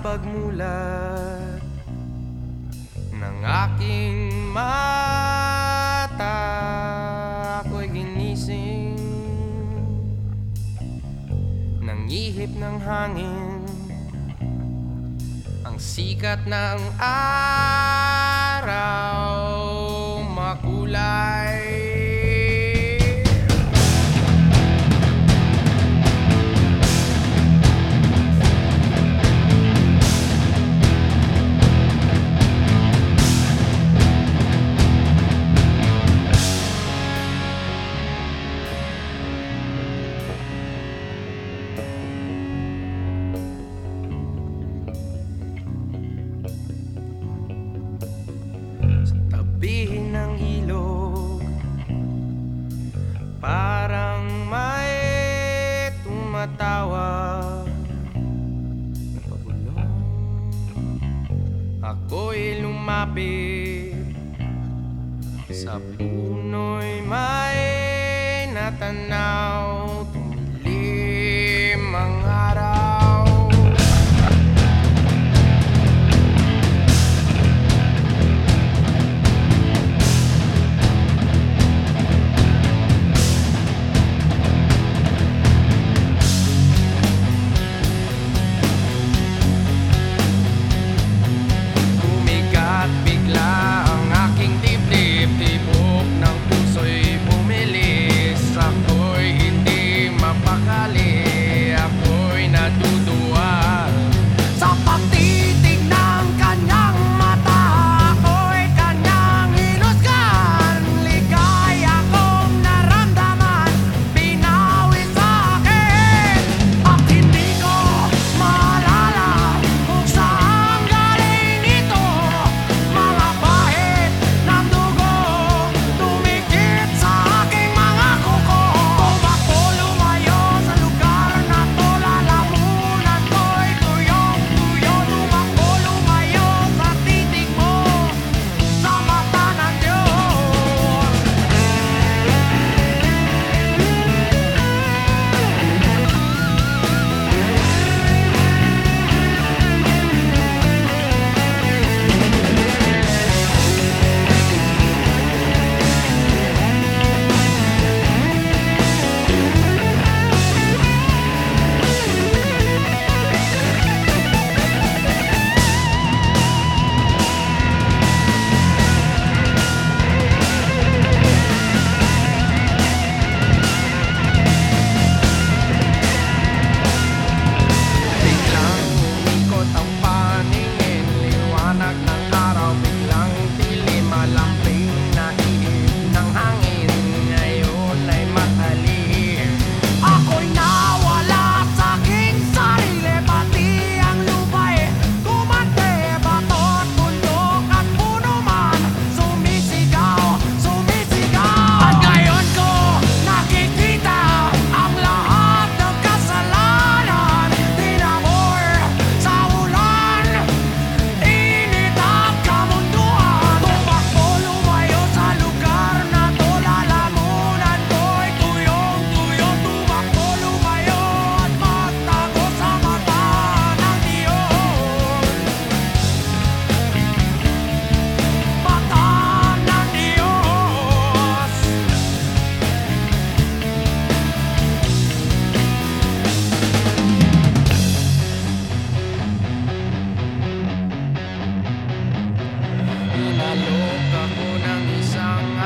pagmulat ng aking mata. Ako'y ginising ng ihip ng hangin. Ang sikat ng araw. tumatawa Napagulong Ako'y lumapit Sa puno'y may natanaw. Dale.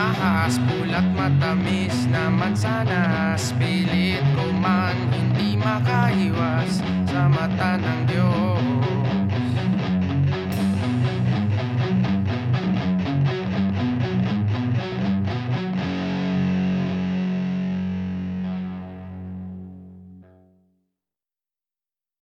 mataas Pulat matamis na mansanas Pilit ko man hindi makahiwas Sa mata ng Diyos.